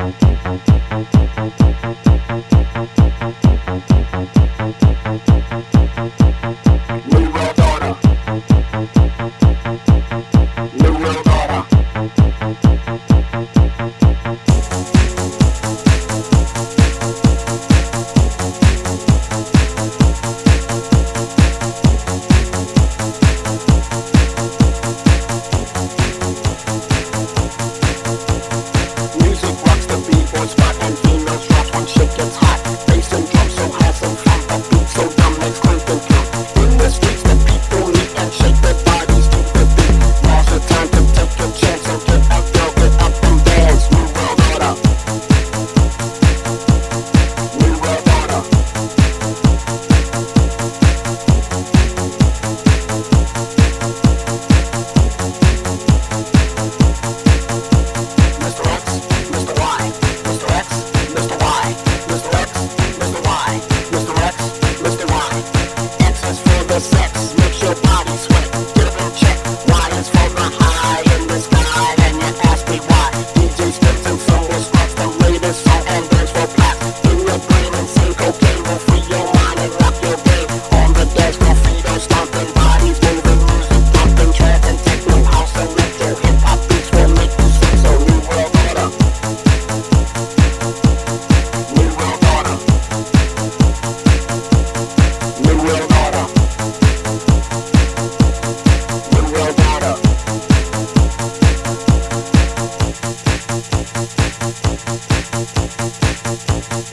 Musik Bass and drums so high, so fast. What's up?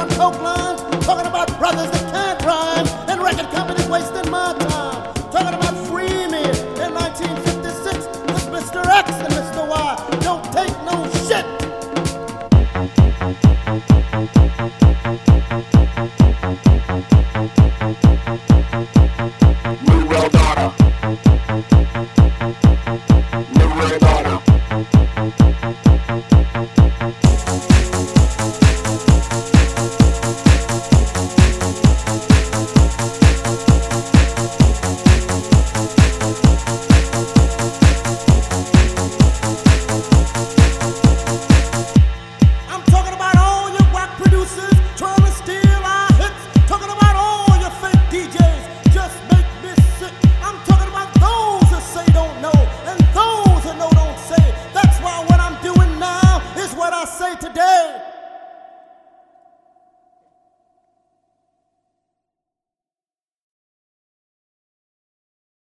on coke lines, talking about brothers that can't rhyme, and record companies wasting my time. Talking about free men in 1956, with Mr. X and Mr. Y don't take no shit.